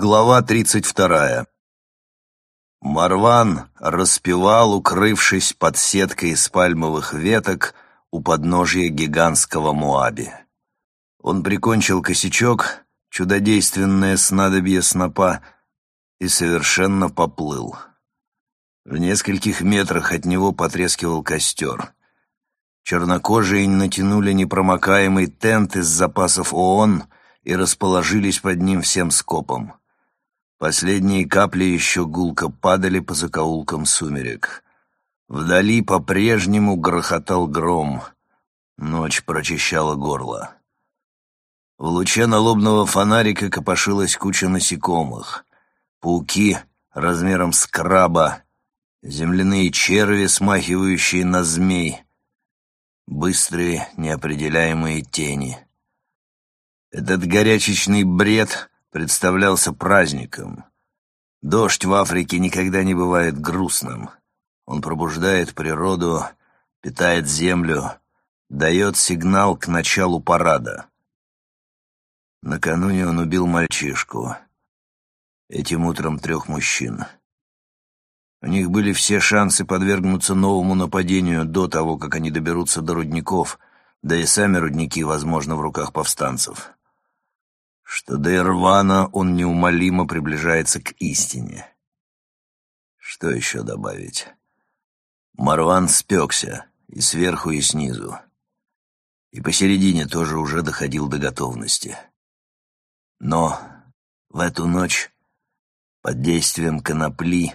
Глава тридцать вторая. Марван распевал, укрывшись под сеткой из пальмовых веток у подножия гигантского Муаби. Он прикончил косячок, чудодейственное снадобье снопа, и совершенно поплыл. В нескольких метрах от него потрескивал костер. Чернокожие натянули непромокаемый тент из запасов ООН и расположились под ним всем скопом. Последние капли еще гулко падали по закоулкам сумерек. Вдали по-прежнему грохотал гром. Ночь прочищала горло. В луче налобного фонарика копошилась куча насекомых. Пауки размером с краба, земляные черви, смахивающие на змей, быстрые неопределяемые тени. Этот горячечный бред представлялся праздником. Дождь в Африке никогда не бывает грустным. Он пробуждает природу, питает землю, дает сигнал к началу парада. Накануне он убил мальчишку. Этим утром трех мужчин. У них были все шансы подвергнуться новому нападению до того, как они доберутся до рудников, да и сами рудники, возможно, в руках повстанцев что до Ирвана он неумолимо приближается к истине. Что еще добавить? Марван спекся и сверху, и снизу. И посередине тоже уже доходил до готовности. Но в эту ночь, под действием конопли,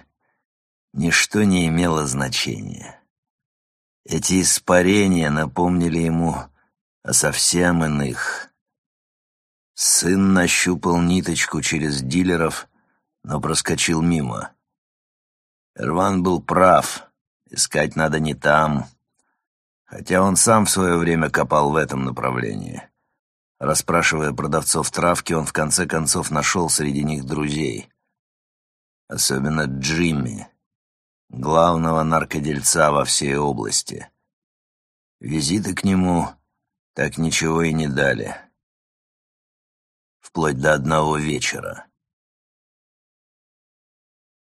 ничто не имело значения. Эти испарения напомнили ему о совсем иных, Сын нащупал ниточку через дилеров, но проскочил мимо. Эрван был прав, искать надо не там, хотя он сам в свое время копал в этом направлении. Расспрашивая продавцов травки, он в конце концов нашел среди них друзей. Особенно Джимми, главного наркодельца во всей области. Визиты к нему так ничего и не дали вплоть до одного вечера.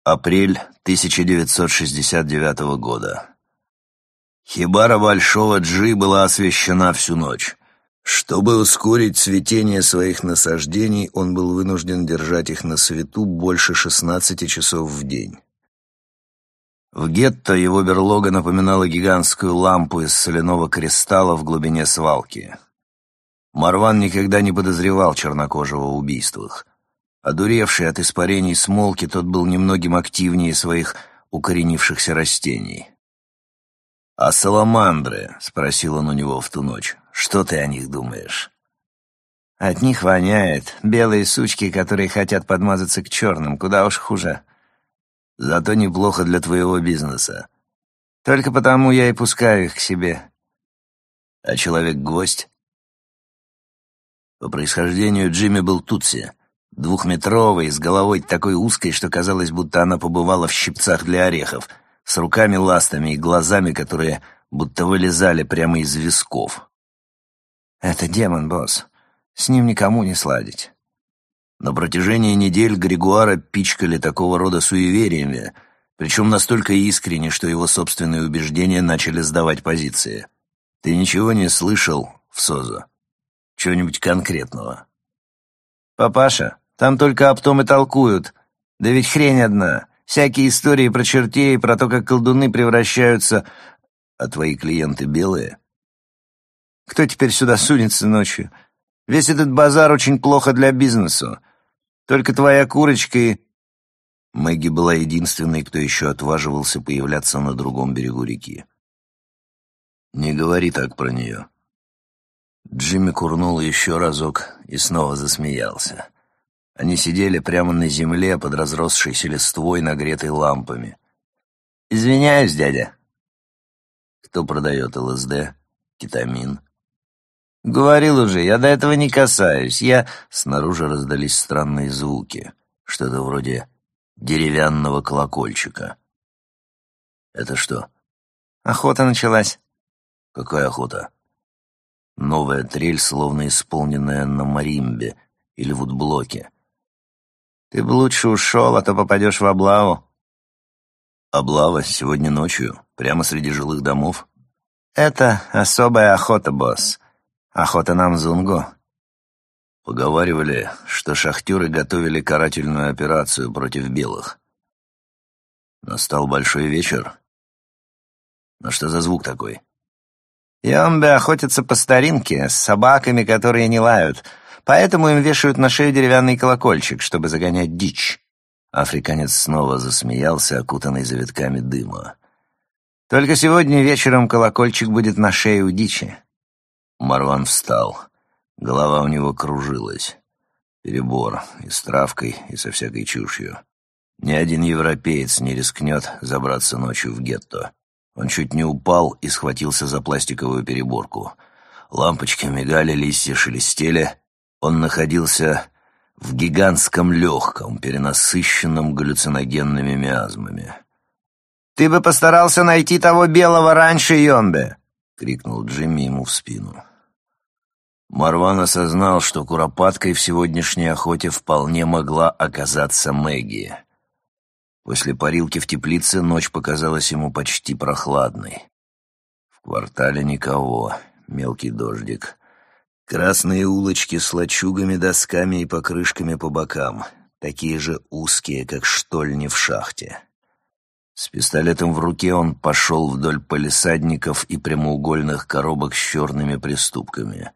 Апрель 1969 года. Хибара Большого Джи была освещена всю ночь. Чтобы ускорить цветение своих насаждений, он был вынужден держать их на свету больше 16 часов в день. В гетто его берлога напоминала гигантскую лампу из соляного кристалла в глубине свалки. Марван никогда не подозревал чернокожего в убийствах. Одуревший от испарений смолки, тот был немногим активнее своих укоренившихся растений. «А саламандры?» — спросил он у него в ту ночь. «Что ты о них думаешь?» «От них воняет. Белые сучки, которые хотят подмазаться к черным, куда уж хуже. Зато неплохо для твоего бизнеса. Только потому я и пускаю их к себе». «А человек-гость?» По происхождению Джимми был тутси, двухметровый, с головой такой узкой, что казалось, будто она побывала в щипцах для орехов, с руками-ластами и глазами, которые будто вылезали прямо из висков. «Это демон, босс. С ним никому не сладить». На протяжении недель Григуара пичкали такого рода суевериями, причем настолько искренне, что его собственные убеждения начали сдавать позиции. «Ты ничего не слышал в СОЗО?» Чего-нибудь конкретного. «Папаша, там только об том и толкуют. Да ведь хрень одна. Всякие истории про чертей, про то, как колдуны превращаются... А твои клиенты белые?» «Кто теперь сюда сунется ночью? Весь этот базар очень плохо для бизнеса. Только твоя курочка и...» Мэгги была единственной, кто еще отваживался появляться на другом берегу реки. «Не говори так про нее», Джимми курнул еще разок и снова засмеялся. Они сидели прямо на земле под разросшейся листвой, нагретой лампами. «Извиняюсь, дядя». «Кто продает ЛСД? Кетамин?» «Говорил уже, я до этого не касаюсь. Я...» Снаружи раздались странные звуки. Что-то вроде деревянного колокольчика. «Это что?» «Охота началась». «Какая охота?» Новая трель, словно исполненная на маримбе или вудблоке. Ты бы лучше ушел, а то попадешь в облаву». «Облава сегодня ночью, прямо среди жилых домов?» «Это особая охота, босс. Охота на Мзунгу». Поговаривали, что шахтеры готовили карательную операцию против белых. Настал большой вечер. Но что за звук такой? Йомбе охотятся по старинке, с собаками, которые не лают. Поэтому им вешают на шею деревянный колокольчик, чтобы загонять дичь. Африканец снова засмеялся, окутанный завитками дыма. «Только сегодня вечером колокольчик будет на шее у дичи». Марван встал. Голова у него кружилась. Перебор и с травкой, и со всякой чушью. Ни один европеец не рискнет забраться ночью в гетто. Он чуть не упал и схватился за пластиковую переборку. Лампочки мигали, листья шелестели. Он находился в гигантском легком, перенасыщенном галлюциногенными миазмами. «Ты бы постарался найти того белого раньше, Йомбе!» — крикнул Джимми ему в спину. Марван осознал, что куропаткой в сегодняшней охоте вполне могла оказаться Мэгги. После парилки в теплице ночь показалась ему почти прохладной. В квартале никого, мелкий дождик. Красные улочки с лачугами, досками и покрышками по бокам, такие же узкие, как штольни в шахте. С пистолетом в руке он пошел вдоль полисадников и прямоугольных коробок с черными приступками.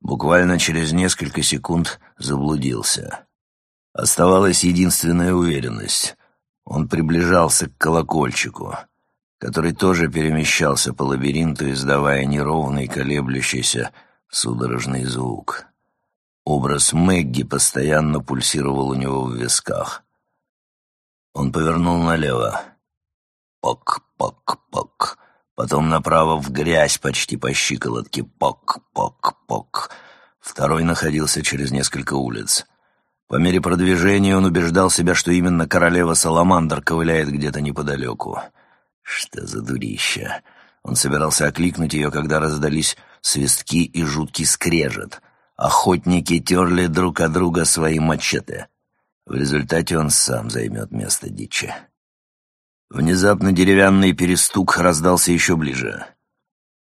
Буквально через несколько секунд заблудился. Оставалась единственная уверенность — он приближался к колокольчику, который тоже перемещался по лабиринту, издавая неровный, колеблющийся, судорожный звук. Образ Мэгги постоянно пульсировал у него в висках. Он повернул налево. Пок-пок-пок. Потом направо в грязь почти по щиколотке. Пок-пок-пок. Второй находился через несколько улиц. По мере продвижения он убеждал себя, что именно королева Саламандр ковыляет где-то неподалеку. Что за дурища! Он собирался окликнуть ее, когда раздались свистки и жуткий скрежет. Охотники терли друг от друга свои мачете. В результате он сам займет место дичи. Внезапно деревянный перестук раздался еще ближе.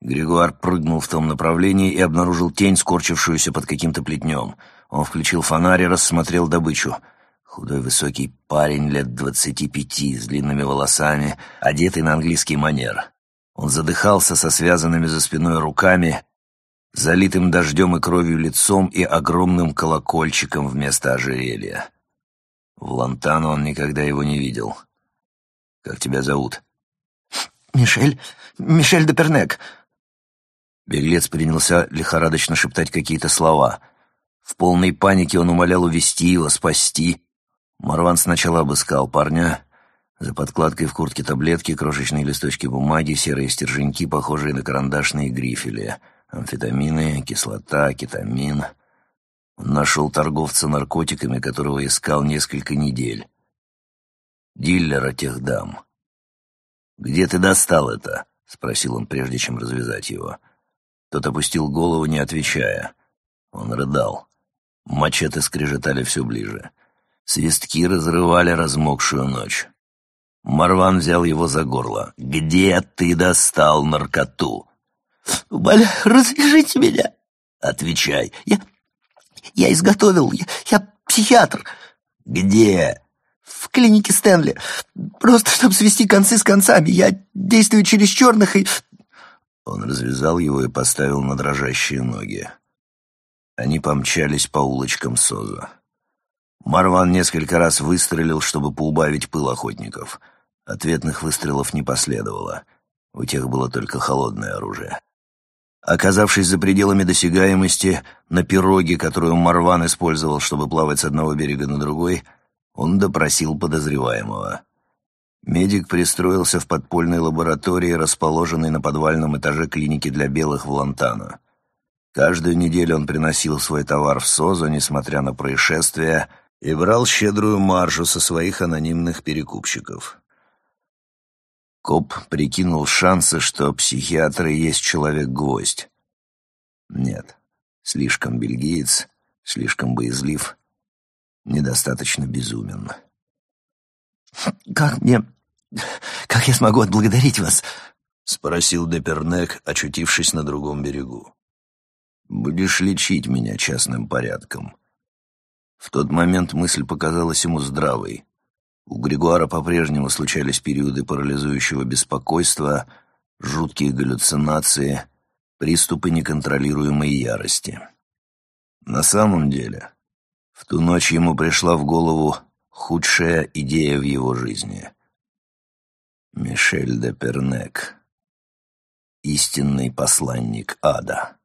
Григуар прыгнул в том направлении и обнаружил тень, скорчившуюся под каким-то плетнем — он включил фонарь и рассмотрел добычу. Худой высокий парень лет двадцати пяти, с длинными волосами, одетый на английский манер. Он задыхался со связанными за спиной руками, залитым дождем и кровью лицом и огромным колокольчиком вместо ожерелья. В Лантану он никогда его не видел. «Как тебя зовут?» «Мишель... Мишель де Пернек». Беглец принялся лихорадочно шептать какие-то слова — в полной панике он умолял увести его, спасти. Марван сначала обыскал парня. За подкладкой в куртке таблетки, крошечные листочки бумаги, серые стерженьки, похожие на карандашные грифели, амфетамины, кислота, кетамин. Он нашел торговца наркотиками, которого искал несколько недель. Диллера тех дам. «Где ты достал это?» — спросил он, прежде чем развязать его. Тот опустил голову, не отвечая. Он рыдал. Мачете скрежетали все ближе. Свистки разрывали размокшую ночь. Марван взял его за горло. «Где ты достал наркоту?» «Умоляю, развяжите меня!» «Отвечай!» «Я... я изготовил, я, я психиатр!» «Где?» «В клинике Стэнли. Просто чтобы свести концы с концами. Я действую через черных и...» Он развязал его и поставил на дрожащие ноги. Они помчались по улочкам Соза. Марван несколько раз выстрелил, чтобы поубавить пыл охотников. Ответных выстрелов не последовало. У тех было только холодное оружие. Оказавшись за пределами досягаемости, на пироге, которую Марван использовал, чтобы плавать с одного берега на другой, он допросил подозреваемого. Медик пристроился в подпольной лаборатории, расположенной на подвальном этаже клиники для белых в Лонтано. Каждую неделю он приносил свой товар в СОЗу, несмотря на происшествия, и брал щедрую маржу со своих анонимных перекупщиков. Коп прикинул шансы, что психиатр и есть человек-гвоздь. Нет, слишком бельгиец, слишком боязлив. недостаточно безумен. «Как мне... как я смогу отблагодарить вас?» — спросил Депернек, очутившись на другом берегу. «Будешь лечить меня частным порядком». В тот момент мысль показалась ему здравой. У Григуара по-прежнему случались периоды парализующего беспокойства, жуткие галлюцинации, приступы неконтролируемой ярости. На самом деле, в ту ночь ему пришла в голову худшая идея в его жизни. Мишель де Пернек, истинный посланник ада.